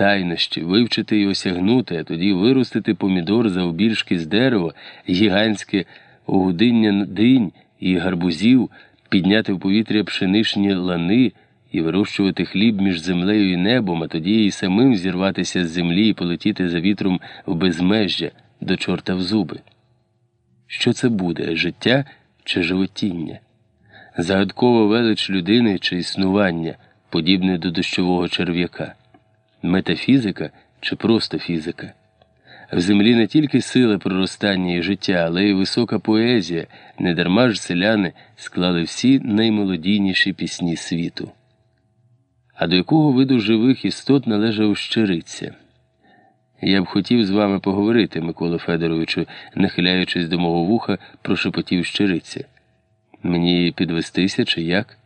тайнощі, вивчити і осягнути, а тоді виростити помідор завбільшки з дерева, гігантське огудиння динь і гарбузів, підняти в повітря пшеничні лани і вирощувати хліб між землею і небом, а тоді і самим зірватися з землі і полетіти за вітром в безмежжя до чорта в зуби. Що це буде життя чи животіння? Загадкова велич людини чи існування, подібне до дощового черв'яка, метафізика чи просто фізика. В землі не тільки сила проростання і життя, але й висока поезія, недарма ж селяни склали всі наймолодійніші пісні світу. А до якого виду живих істот належав щириця? Я б хотів з вами поговорити, Микола Федоровичу, нахиляючись до мого вуха, прошепотів щириця. Мені підвестися чи як?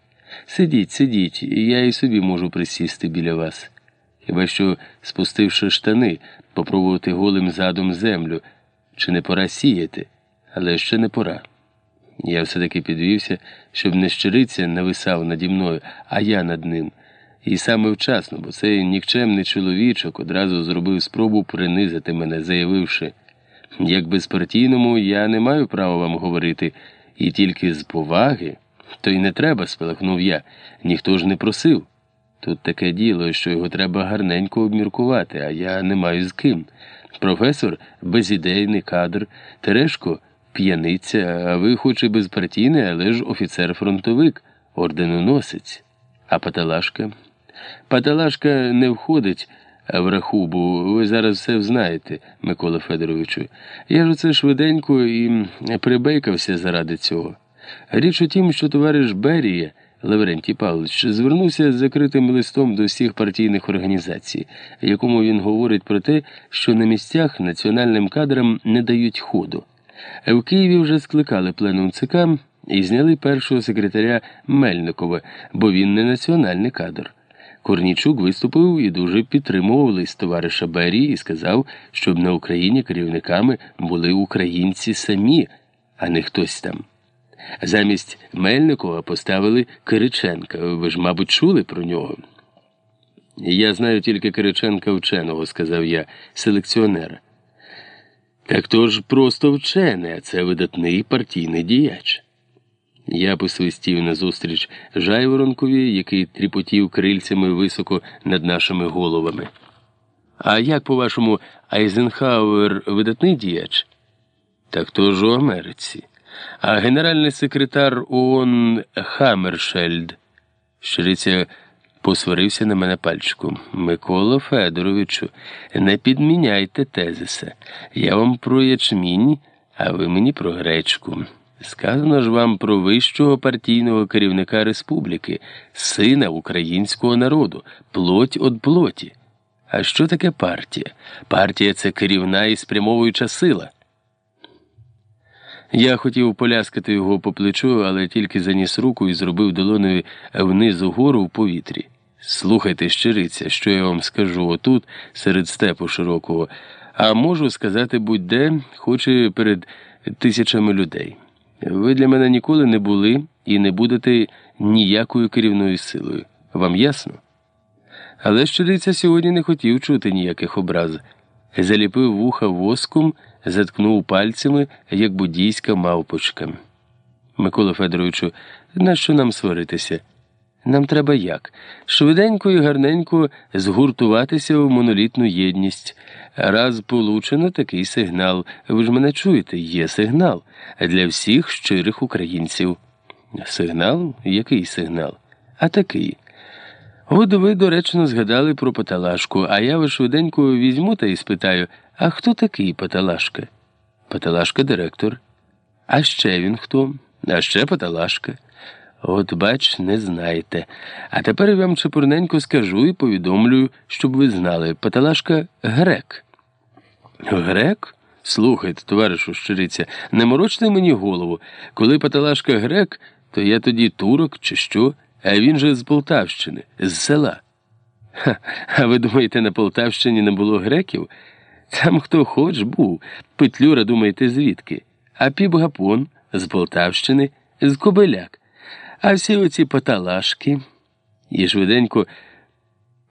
Сидіть, сидіть, я і собі можу присісти біля вас. Хіба що, спустивши штани, попробувати голим задом землю, чи не пора сіяти, але ще не пора. Я все-таки підвівся, щоб не щириця нависав наді мною, а я над ним. І саме вчасно, бо цей нікчемний чоловічок одразу зробив спробу принизити мене, заявивши, як безпартійному я не маю права вам говорити, і тільки з поваги, то й не треба, спелахнув я, ніхто ж не просив. Тут таке діло, що його треба гарненько обміркувати, а я не маю з ким. Професор безідейний кадр, Терешко п'яниця, а ви хоч і безпартійний, але ж офіцер-фронтовик, орденоносець. А Паталашка? Паталашка не входить в рахубу, ви зараз все знаєте, Микола Федоровичу. Я ж оце швиденько і прибейкався заради цього. Річ у тім, що товариш Берія. Лаврентій Павлович звернувся з закритим листом до всіх партійних організацій, в якому він говорить про те, що на місцях національним кадрам не дають ходу. В Києві вже скликали пленум ЦК і зняли першого секретаря Мельникова, бо він не національний кадр. Корнічук виступив і дуже підтримував лист товариша Берії і сказав, щоб на Україні керівниками були українці самі, а не хтось там. Замість Мельникова поставили Кириченка. Ви ж, мабуть, чули про нього? Я знаю тільки Кириченка вченого, сказав я, селекціонера. Так то ж просто вчений, а це видатний партійний діяч. Я посвистів назустріч Жайворонкові, який тріпотів крильцями високо над нашими головами. А як, по-вашому, Айзенхауер видатний діяч? Так то ж у Америці. А генеральний секретар ООН Хаммершельд. Щириця посварився на мене пальчиком. Микола Федоровичу, не підміняйте тезиса. Я вам про ячмінь, а ви мені про гречку. Сказано ж вам про вищого партійного керівника республіки, сина українського народу, плоть од плоті. А що таке партія? Партія це керівна і спрямовуюча сила. Я хотів поляскати його по плечу, але тільки заніс руку і зробив долоною вниз угору в повітрі. Слухайте, щириця, що я вам скажу отут, серед степу широкого, а можу сказати будь-де, хоч і перед тисячами людей. Ви для мене ніколи не були і не будете ніякою керівною силою. Вам ясно? Але щириця сьогодні не хотів чути ніяких образ. Заліпив вуха воском заткнув пальцями, як буддійська мавпочка. Микола Федоровичу, нащо нам сваритися? Нам треба як? Швиденько і гарненько згуртуватися в монолітну єдність. Раз получено такий сигнал. Ви ж мене чуєте, є сигнал для всіх щирих українців. Сигнал? Який сигнал? А такий. От ви доречно згадали про Паталашку, а я вас швиденько візьму та й спитаю. А хто такий Паталашка? Паталашка директор. А ще він хто? А ще Паталашка. От, бач, не знаєте. А тепер я вам чепурненько скажу і повідомлю, щоб ви знали. Паталашка грек. Грек? Слухайте, товаришу щириця, не морочте мені голову. Коли Паталашка грек, то я тоді турок чи що, він же з Полтавщини, з села. Ха, а ви думаєте, на Полтавщині не було греків? Там хто хоч був, Петлюра, думаєте, звідки? А піп-гапон з Полтавщини, з Кобиляк. А всі оці поталашки і швиденько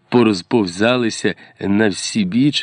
порозповзалися на всі біч